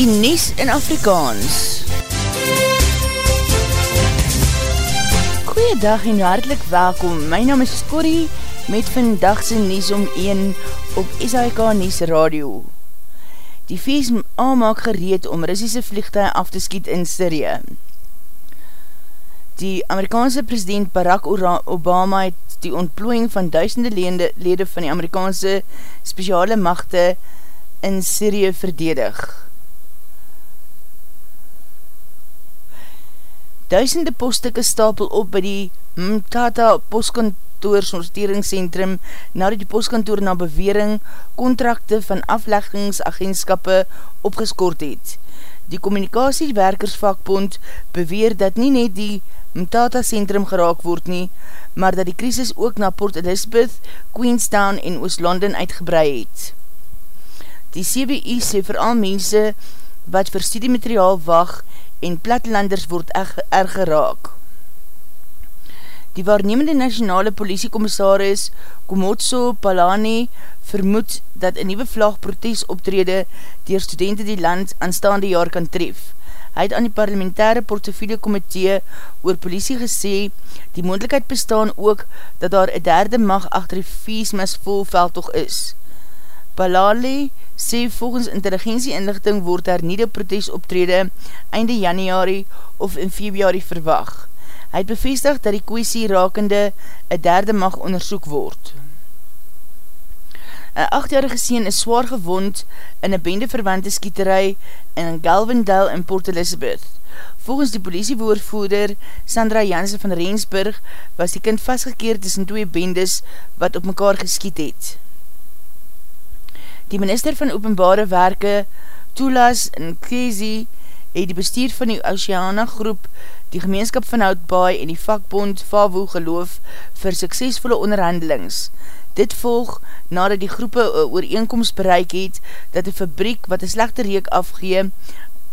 die Nies in Afrikaans. Goeiedag en hartelijk welkom, my naam is Corrie met vandagse Nies om 1 op SAIK Nies Radio. Die VS maak gereed om Russische vliegtuig af te skiet in Syrië. Die Amerikaanse president Barack Obama het die ontplooiing van duisende lede, lede van die Amerikaanse speciale machte in Syrië verdedig. Duisende poststukke stapel op by die Mtata postkantoor sorteringscentrum nadat die postkantoor na bewering kontrakte van afleggingsagentskappe opgeskort het. Die communicatiewerkersvakbond beweer dat nie net die Mtata centrum geraak word nie, maar dat die krisis ook na Port Elizabeth, Queenstown en Oost-London uitgebrei het. Die CBI sê vooral mense wat vir studiemateriaal wacht en platlanders word erg geraak. Die waarnemende nationale politiekommissaris Komotso Palani vermoed dat een nieuwe vlagprotes optrede dier studenten die land aanstaande jaar kan tref. Hy het aan die parlementaire portofiele komitee oor politie gesê, die moendlikheid bestaan ook dat daar een derde mag achter die viesmes vol veldtocht is. Palali sê volgens intelligentie-inlichting word daar nie die protest optrede einde januari of in februari verwag. Hy het bevestig dat die kwestie rakende een derde mag onderzoek word. Een achtjarige sien is zwaar gewond in een bende verwante skieterij in Galvendale in Port Elizabeth. Volgens die politiewoordvoerder Sandra Jansen van Rensburg was die kind vastgekeerd tussen twee bendes wat op mekaar geskiet het. Die minister van openbare werke, Tulas Nkezi, het die bestuur van die Oceana groep, die gemeenskap van Houtbaai en die vakbond Fawu geloof vir suksesvolle onderhandelings. Dit volg nadat die groepe ooreenkomst bereik het dat die fabriek wat een slechte reek afgee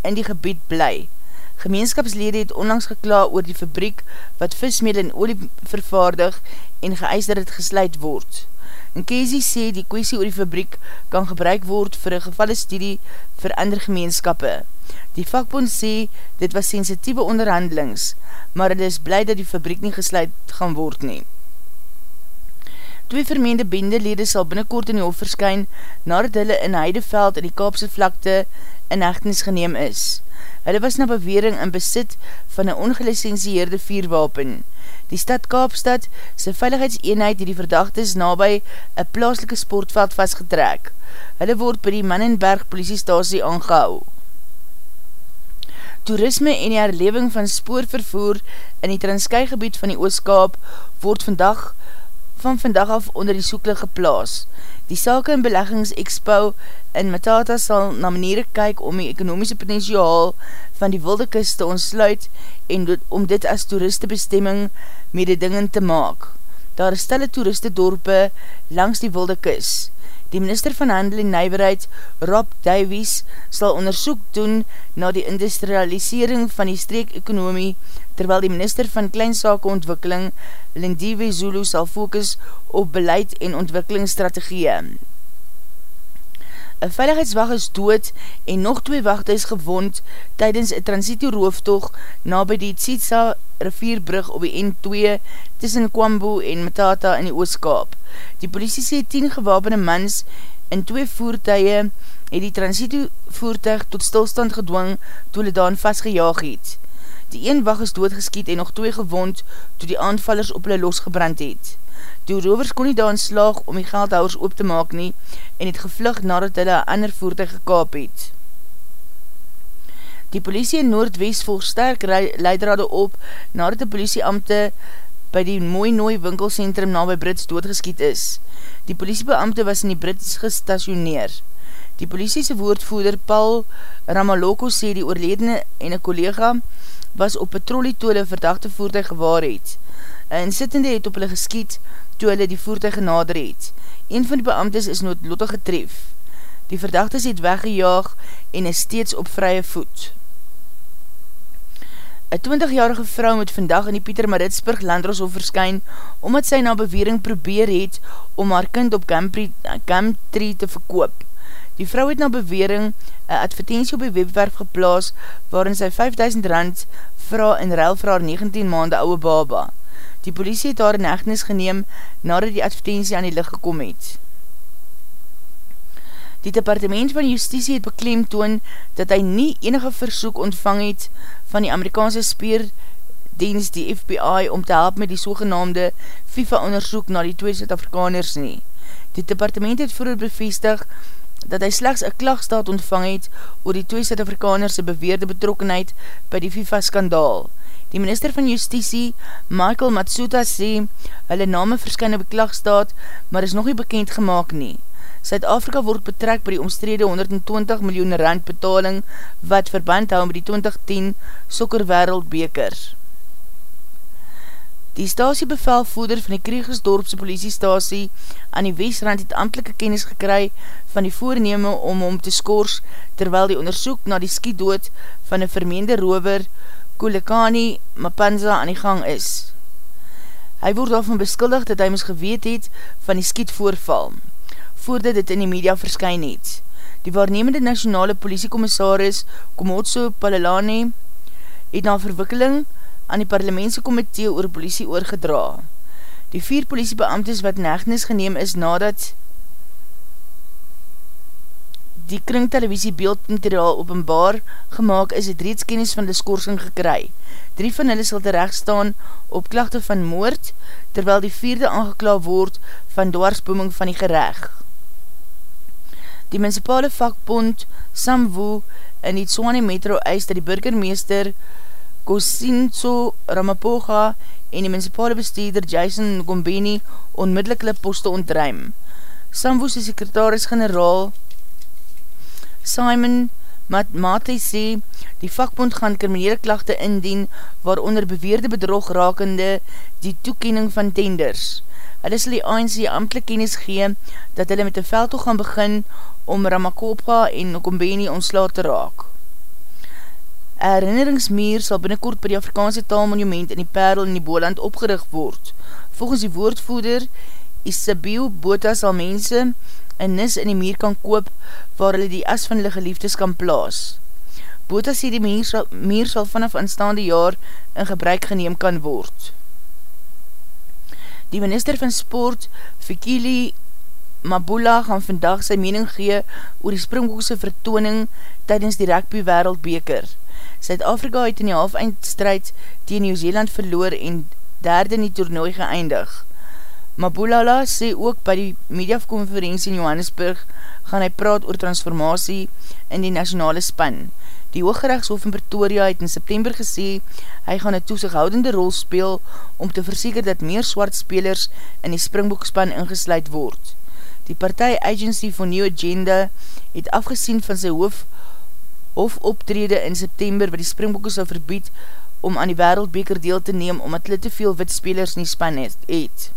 in die gebied bly. Gemeenskapslede het onlangs gekla oor die fabriek wat vismeel en olie vervaardig en geëis dat het gesluit word. Nkezi sê die kwestie oor die fabriek kan gebruik word vir een gevalle studie vir ander gemeenskappe. Die vakbond sê dit was sensitieve onderhandelings, maar het is blij dat die fabriek nie gesluit gaan word nie. Twee vermeende bendelede sal binnenkort in die hof verskyn nadat hulle in Heideveld in die Kaapse vlakte in echtenis geneem is. Hulle was na bewering in besit van een ongelicensieerde vierwapen. Die stad Kaapstad, sy veiligheidseenheid die die verdachtes nabij een plaaslike sportveld vastgetrek. Hulle word by die Mannenberg politiestasie aangehou. Toerisme en die herleving van spoorvervoer in die Transkei gebied van die Ooskaap word vandag van vandag af onder die soekle geplaas. Die Sake en Beleggings Expo in Matata sal na maniere kyk om die ekonomiese potentiaal van die wilde kust te ontsluit en om dit as toeristebestemming mededingend te maak. Daar is stelle toeristedorpe langs die wilde kust. Die minister van Handel en Nijverheid, Rob Davies, sal onderzoek doen na die industrialisering van die streek-ekonomie, terwyl die minister van Kleinsake Ontwikkeling, Lindiwe Zulu, sal focus op beleid en ontwikkelingsstrategieën. Een veiligheidswacht is dood en nog twee wachte is gewond tydens een transitio rooftoog na by die Tsitsa rivierbrug op die N2 tussen Kwambo en Matata in die Ooskaap. Die politie sê 10 gewapende mans in twee voertuie het die transitio voertuig tot stilstand gedwong toe hulle daan vastgejaag het. Die een wacht is doodgeskiet en nog twee gewond toe die aanvallers op hulle losgebrand het. Die rovers kon nie daar slaag om die geldhouwers op te maak nie en het gevlug nadat hulle een ander voertuig gekaap het. Die politie in Noordwest volg sterk leidrade op nadat die politieamte by die mooi nooi winkelcentrum na by Brits doodgeskiet is. Die politiebeamte was in die Brits gestationeer. Die politiese woordvoerder Paul Ramaloko sê die oorledene en een collega was op patrollie toe hulle verdachte voertuig gewaar het. Een insittende het op hulle geskiet toe hulle die voertuig genader het. Een van die beamtes is noodlottig getref. Die verdachtes het weggejaag en is steeds op vrye voet. Een 20-jarige vrou moet vandag in die Pieter Maritsburg Landroshof verskyn, omdat sy na bewering probeer het om haar kind op Camtree te verkoop. Die vrou het na bewering een advertentie op die webwerf geplaas waarin sy 5000 rand vraag in ruil vir haar 19 maande ouwe baba. Die politie het haar in echtenis geneem nadat die advertentie aan die licht gekom het. Die departement van justitie het bekleem toon dat hy nie enige versoek ontvang het van die Amerikaanse speerdienst die FBI om te help met die sogenaamde FIFA-onderzoek na die twee Zuid-Afrikaners nie. Die departement het vroeger bevestig dat hy slechts een klagstaat ontvang het oor die twee Zuid-Afrikaners beweerde betrokkenheid by die FIFA-skandaal. Die minister van justitie, Michael Matsuta, sê hulle name verskyn op die klagstaat, maar is nog nie bekend gemaakt nie. Suid-Afrika word betrek by die omstrede 120 miljoen rand betaling wat verband hou met die 2010 Sokker Wereldbeker. Die stasiebevelvoeder van die Kriegersdorpse politiestasie aan die Westrand het amtelike kennis gekry van die voorneme om hom te skors terwyl die onderzoek na die skietdood van een vermeende rover Kulekani Mapanza aan die gang is. Hy word daarvan beskuldig dat hy mis geweet het van die skietvoorval voordat dit in die media verskyn het. Die waarnemende nationale politiekommissaris Komotso Palelani het na verwikkeling aan die parlementse komitee oor politie oorgedra. Die vier politiebeamtes wat negnis geneem is nadat die kringtelevisie beeldmateriaal openbaar gemaakt is, het reeds kennis van die skorsing gekry. Drie van hulle sal terecht staan op klachte van moord, terwyl die vierde aangekla word van dwarsbooming van die gerecht. Die municipale vakbond Samwo in die Tswane metro eis dat die burgermeester Kosinso Ramapoga en die municipale bestuurder Jason Gombeni onmiddellik hulle poste ontruim. Samwo se sekretaris-generaal Simon Mate sê die vakbond gaan kriminele klachte indien waaronder beweerde bedrog rakende die toekening van tenders. Hulle sal die ANC amtelik kennis gee dat hulle met die veldtoog gaan begin om Ramakopka en Nkombeni ontsla te raak. Een herinneringsmeer sal binnenkort by die Afrikaanse taalmonument in die Perl in die Boland opgerig word. Volgens die woordvoeder, Isabiel Bota sal mense een nis in die meer kan koop waar hulle die as van hulle geliefdes kan plaas. Bota sê die meer sal, meer sal vanaf aanstaande jaar in gebruik geneem kan word. Die minister van sport, Fikili Mabula gaan vandag sy mening gee oor die springboekse vertooning tydens die rugby wereldbeker. Zuid-Afrika het in die half-eindstrijd tegen Nieuw-Zeeland verloor en derde in die toernooi geëindig. Mabulala sê ook by die mediakonferentie in Johannesburg gaan hy praat oor transformatie in die nationale span. Die Hooggerechtshof in Pretoria het in September gesê hy gaan een toesighoudende rol speel om te verseker dat meer swart spelers in die springboekspan ingesluid word. Die partij Agency for New Agenda het afgesien van sy hoof hofoptrede in September wat die Springbokke sal verbied om aan die wereldbeker deel te neem omdat hulle te veel wit spelers nie span het.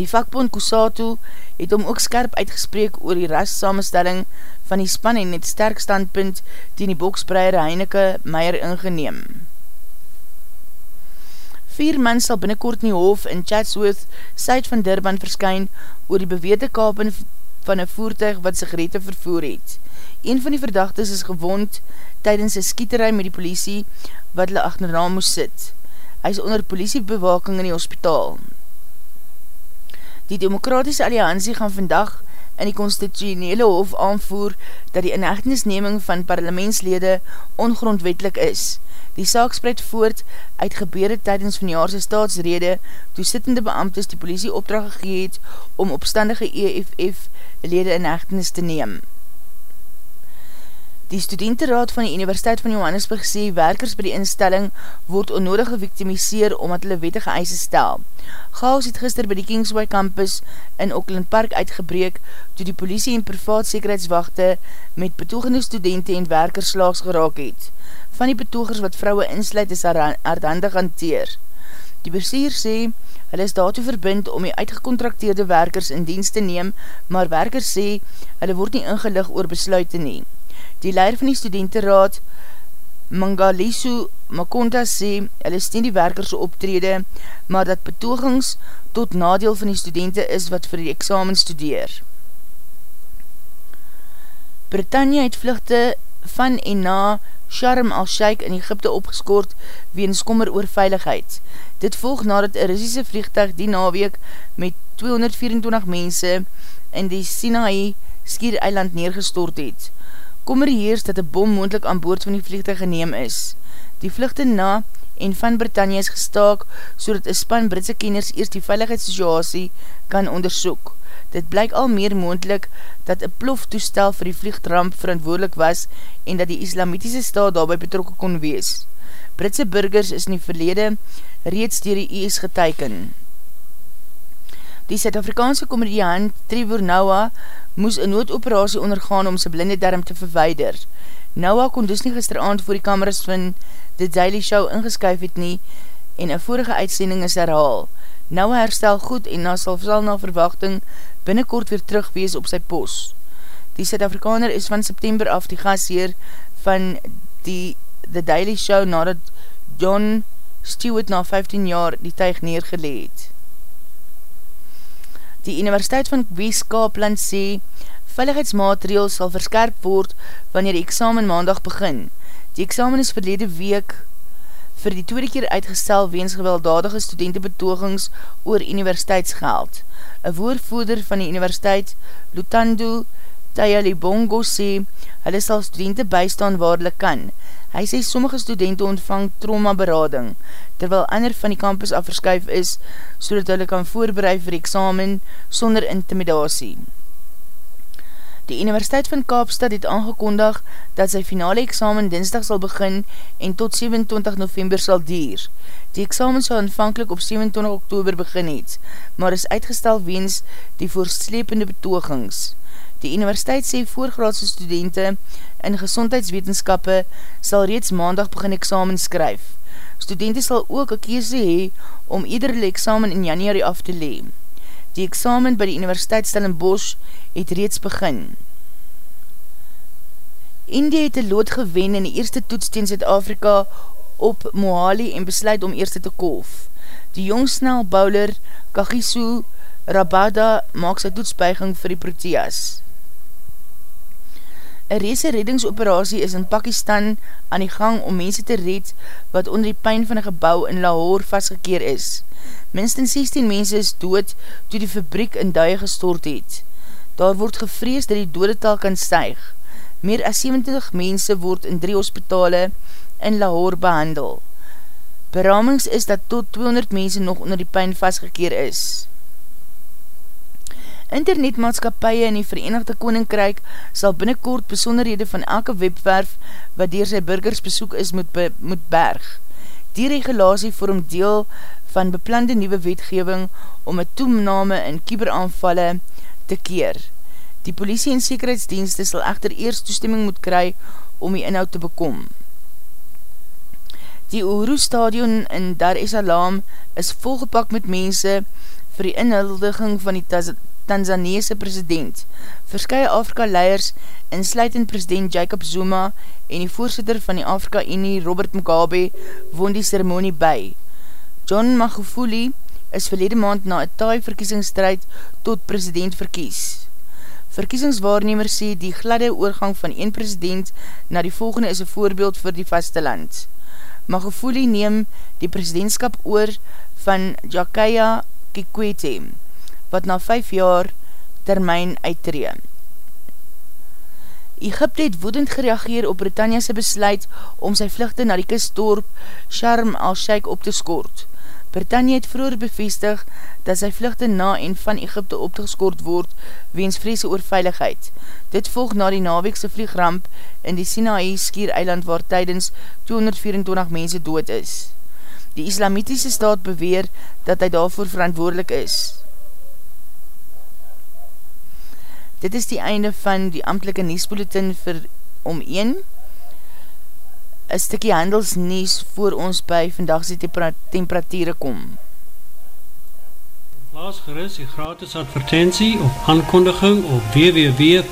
Die vakbond Kusato het om ook skerp uitgespreek oor die ras samenstelling van die span en het sterk standpunt die die boksbreier Heineke Meijer ingeneem. Vier mens sal binnenkort in die hof in Chatsworth, syd van Durban, verskyn oor die beweerde kapen van een voertuig wat sigarette vervoer het. Een van die verdachtes is gewond tydens een skieterij met die politie wat hulle achterna moes sit. Hy is onder politiebewaking in die hospitaal. Die Demokratische Alliantie gaan vandag in die constitutionele hof aanvoer dat die inhechtenisneming van parlementslede ongrondwetlik is. Die saak spreid voort uit gebeurde tydens van jaarse staatsrede toe sittende beambtes die politie opdracht gegeet om opstandige EFF lede in echtenis te neem. Die studentenraad van die Universiteit van Johannesburg sê werkers by die instelling word onnodig geviktimiseer omdat hulle wettige eise stel. Chaos het gister by die Kingsway campus in Auckland Park uitgebreek toe die politie en privaat sekerheidswachte met betoegende studenten en werkers slaags geraak het. Van die betogers wat vrouwe insluit is hardhandig hanteer. Die bestuur sê, hulle is daartoe verbind om die uitgekontrakteerde werkers in dienst te neem, maar werkers sê, hulle word nie ingelig oor besluit te neem. Die leier van die studentenraad, Mangalisu Makonta sê, hulle steen die werkers optrede, maar dat betogings tot nadeel van die studenten is wat vir die examen studeer. Britannia het vluchte van en na Sharm al-Sheikh in Egypte opgeskoord weens kommer oor veiligheid. Dit volg nadat een Russische vliegtuig die naweek met 224 mense in die Sinai skiereiland neergestort het. Kommer heers dat een bom moendlik aan boord van die vliegtuig geneem is. Die vluchte na en van Britannia is gestaak so dat een span Britse kenners eerst die veiligheidssituasie kan onderzoek. Dit blyk al meer moendlik dat een ploftoestel vir die vliegtramp verantwoordelik was en dat die islamitiese staat daarby betrokken kon wees. Britse burgers is in die verlede reeds dier die IS geteiken. Die Suid-Afrikaanse komediant Trevor Noah moes een noodoperatie ondergaan om sy blinde darm te verweider. Noah kon dus nie gisteravond voor die kameras van The Daily Show ingeskuif het nie en een vorige uitsending is herhaal. Noah herstel goed en na sal, sal na verwachting binnenkort weer terug wees op sy pos. Die Suid-Afrikaner is van September af die gasheer van die The Daily Show nadat John Stewart na 15 jaar die tuig neergeleed. Die Universiteit van Weeskaapland sê, veiligheidsmaatregel sal verskerp word wanneer die examen maandag begin. Die examen is verlede week vir die tweede keer uitgestel weens gewelddadige studentenbetogings oor universiteitsgeld. Een woordvoerder van die universiteit, Lutando Tayalibongo, sê, hulle sal studenten bystaan waar hulle kan. Hy sê sommige studenten ontvang trauma berading, terwyl ander van die campus afverskuif is, so dat hulle kan voorbereid vir examen sonder intimidatie. Die Universiteit van Kaapstad het aangekondig dat sy finale examen dinsdag sal begin en tot 27 november sal dier. Die examen sal aanvankelijk op 27 oktober begin het, maar is uitgestel weens die voorslepende betogings. Die universiteit sê voorgraadse studenten in gezondheidswetenskappe sal reeds maandag begin examen skryf. Studenten sal ook een kese hee om iedere examen in januari af te leem. Die examen by die Universiteit Stellenbosch het reeds begin. India het een lood gewen in die eerste toets teen Zuid-Afrika op Mohali en besluit om eerste te kolf. Die jongsnel bouler Kagisu Rabada maak sy toetsbuiging vir die Proteas. Een reese reddingsoperatie is in Pakistan aan die gang om mense te red wat onder die pijn van een gebouw in Lahore vastgekeer is. Minstens 16 mense is dood toe die fabriek in duie gestort het. Daar word gevrees dat die dodetal kan stuig. Meer as 70 mense word in drie hospitale in Lahore behandel. Beramings is dat tot 200 mense nog onder die pijn vastgekeer is. Internetmaatskapie in die Verenigde Koninkryk sal binnenkort besonderhede van elke webwerf wat dier sy burgers besoek is moet, be, moet berg. Die regulatie vorm deel van beplande nieuwe wetgeving om een toename in kyberaanvalle te keer. Die politie en sekerheidsdienste sal echter eerst toestemming moet kry om die inhoud te bekom. Die Uhuru stadion in Dar es Salaam is volgepak met mense vir die inhuldiging van die Tanzaneese president. Verskye Afrika-leiers, insluitend president Jacob Zuma en die voorzitter van die Afrika-Unie Robert Mugabe, woon die ceremonie by. John Magufuli is verlede maand na een taai verkiesingsstrijd tot president verkies. Verkiesingswaarnemer sê die gladde oorgang van een president na die volgende is een voorbeeld vir die vasteland. Magufuli neem die presidentskap oor van Jakaya Kikwete, wat na 5 jaar termijn uittree. Egypte het woedend gereageer op Britannia'se besluit om sy vluchte na die kustdorp Sharm al-Sheikh op te skoort. Britannia het vroeger bevestig dat sy vluchte na en van Egypte opgeskoord word weens vreese oor veiligheid. Dit volg na die naweekse vliegramp in die Sinaï skier eiland waar tydens 224 mense dood is. Die islamitiese staat beweer dat hy daarvoor verantwoordelik is. Dit is die einde van die amtelike niesbulletin vir om 1 een stikkie handelsnies voor ons by vandagse temperatuur kom. Plaas gerust die gratis advertentie of aankondiging op www.v.co.za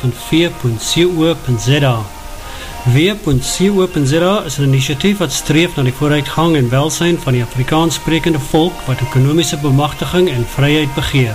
W.co.za is een initiatief wat streef na die vooruitgang en welsijn van die Afrikaans sprekende volk wat ekonomische bemachtiging en vryheid begeer,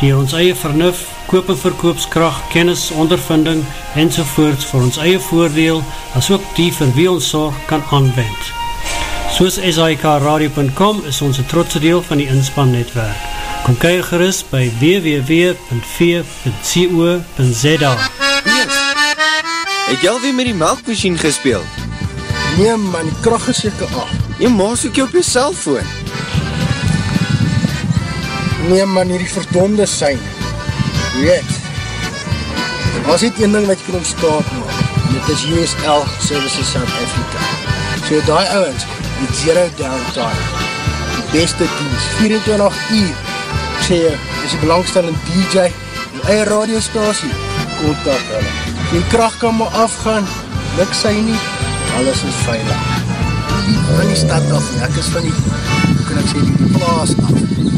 die ons eie vernuf, koop en verkoopskracht, kennis, ondervinding en sovoorts vir ons eie voordeel as ook die vir wie ons zorg kan aanwend. Soos SIKRadio.com is ons een trotse deel van die inspannetwerk. Kom kyk gerust by www.v.co.za Yes. Het jy alweer met die melkmachine gespeeld? Nee man, die kracht is jyke af. Jy maas ook jy op jy cellfoon. Nee man, hierdie verdonde sein. Weet, as dit een ding wat jy kan ontstaat maak, dit is USL Services South Africa. So die ouwens, die zero downtime, die beste dienst, 24 uur, ek sê jy, is die belangstellende DJ, die eie radiostasie, kontak hulle. Die kracht kan maar afgaan, niks sy nie, alles is veilig. Van die stad af, en ek is van die, hoe kan ek sê, die plaas af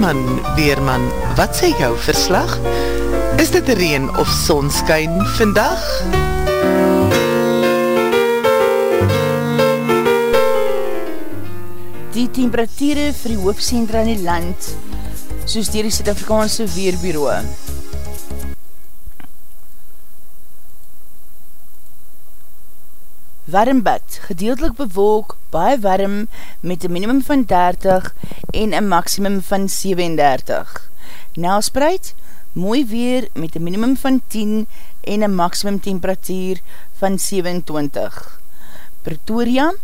Weerman, Weerman, wat sê jou verslag? Is dit reen of sonskyn vandag? Die temperatuur vir die hoofdcentra in die land, soos dier die Zuid-Afrikaanse Weerbureau. Warmbad, gedeeltelik bewolk, baie warm, met een minimum van 30 en een maximum van 37. Nelspreid, mooi weer met een minimum van 10 en een maximum temperatuur van 27. Pretoria,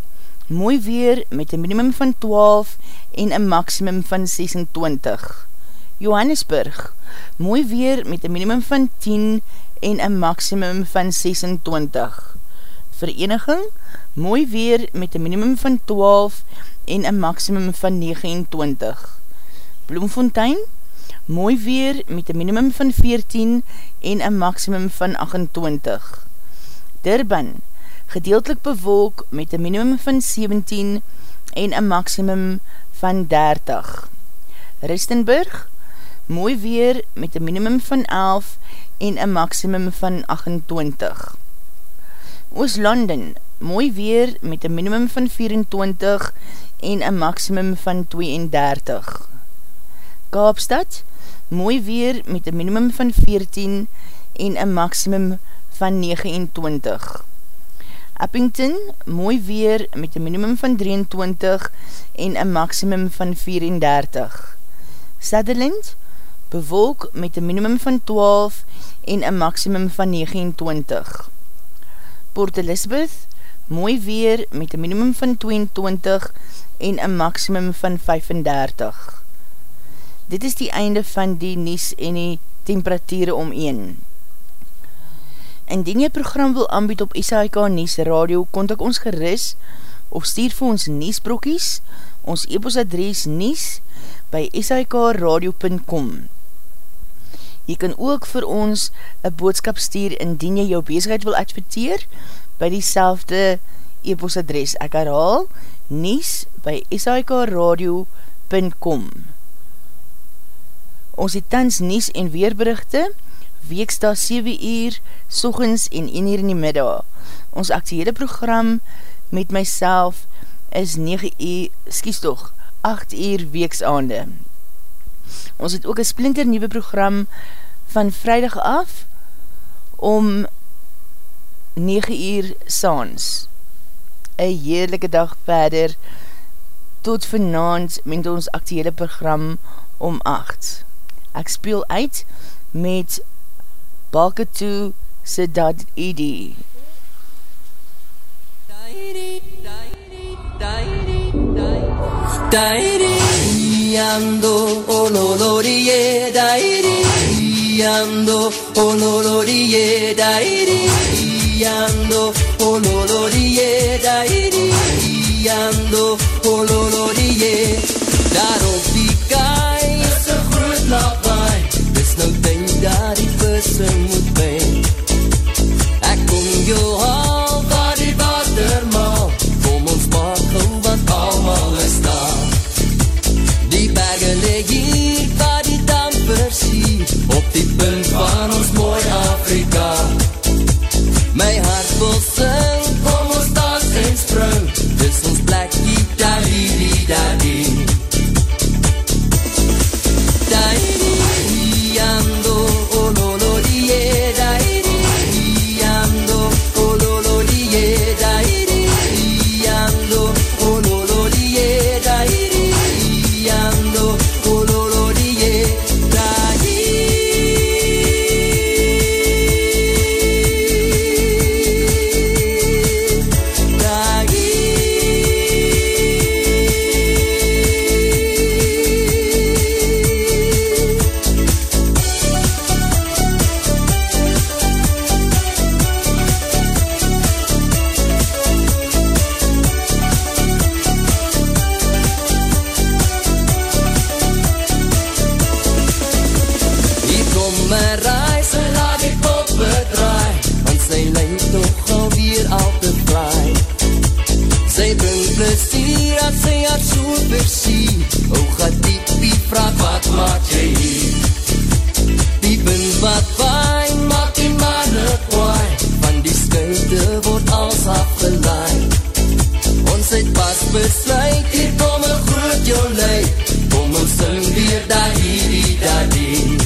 mooi weer met een minimum van 12 en een maximum van 26. Johannesburg, mooi weer met een minimum van 10 en een maximum van 26. Vereniging, mooi weer met een minimum van 12 en een maximum van 29. Bloemfontein, mooi weer met een minimum van 14 en een maximum van 28. Durban, gedeeltelik bewolk met een minimum van 17 en een maximum van 30. Ristenburg, mooi weer met een minimum van 11 en een maximum van 28. Ooslanden, mooi weer met een minimum van 24 en een maximum van 32. Kaapstad, mooi weer met een minimum van 14 en een maximum van 29. Uppington, mooi weer met een minimum van 23 en een maximum van 34. Sutherland, bewolk met een minimum van 12 en een maximum van 29. Port Elizabeth, mooi weer met een minimum van 22 en een maximum van 35. Dit is die einde van die nies en die temperatuur om 1. Indien jy program wil aanbied op SHK Nies Radio, kontak ons geris of stuur vir ons Niesbrokies, ons e-post adres Nies by shkradio.com. Jy kan ook vir ons een boodskap stuur indien jy jou bezigheid wil adverteer by die selfde e-post adres. Ek herhaal Nies by shkradio.com. Ons het tans Nies en Weerberichte, weeksta 7 uur, sochens en 1 uur in die middag. Ons actuele program met myself is 9 uur, skies toch, 8 uur weeksaande. Ons het ook een splinter nieuwe program van vrijdag af om 9 uur saans. Een heerlijke dag verder tot vanavond met ons actuele program om 8. Ek speel uit met Balkatu Siddad Idi. Dairi ando ololorie dairi ando ololorie dairi ando young Hier my reis en laat die poppe draai Want sy lyk toch alweer al te vry Sy bring plezier as sy haar so versier O gaat diepie vraag wat maak jy hier? Die wind wat waai maak die manne kwaai Van die skuite word als afgeleid Ons het pas besluit, hier kom een groot jou leid Kom ons sing weer daar hierdie daar die